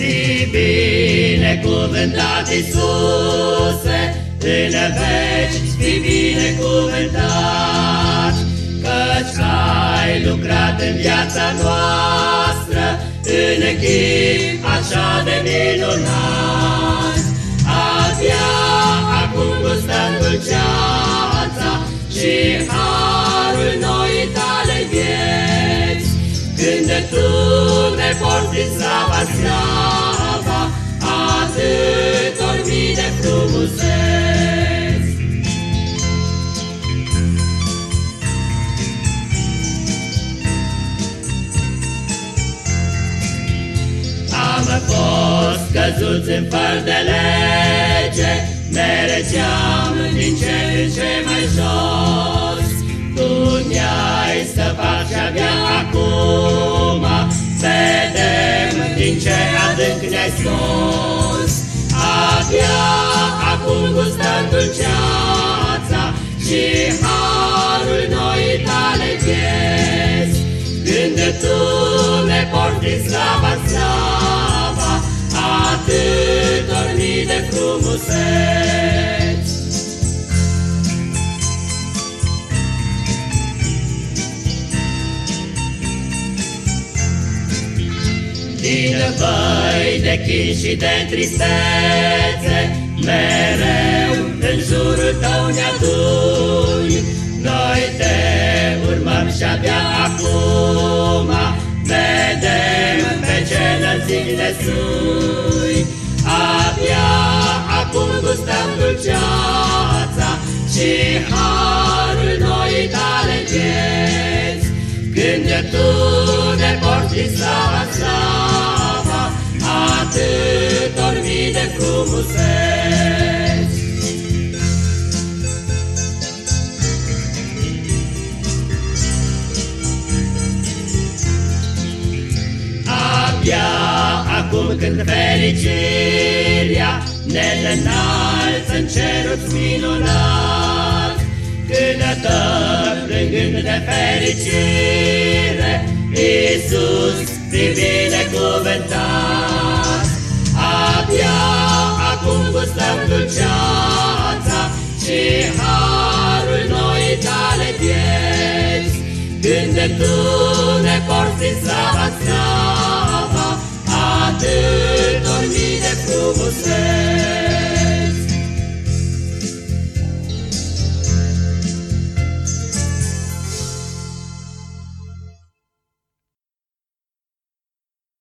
Fii binecuvântat, Iisuse, în veci fii binecuvântat, Căci ai lucrat în viața noastră, în echip așa de minunat. Abia acum gustăm dulceața și harul noi tale vieți, Când de tu ne porți slava, slava, Am fost căzuți în făr de lege, Mergeam din ce în ce mai jos. Tu ne-ai săpat și abia acum Vedem din ce adânc ne-ai scos. Abia acum gustăm dulceața Și harul noi tale vieți Când tu ne porți slava, slava frumuseți Din văi de chin și de tristețe Mereu în jurul tău ne aduni. Noi te urmăm și abia acum Vedem pe ce înălțimi ne sui harul noi tale vieți Când tu ne porți slava, slava Atâtor mii de frumuseți. Abia acum când fericirea ne înalță în cerul minunat, Cântăm plângând de fericire, Iisus fi binecuvântat. Abia acum gustăm dulceața și harul noi tale vieți, Când de tu ne porți slava,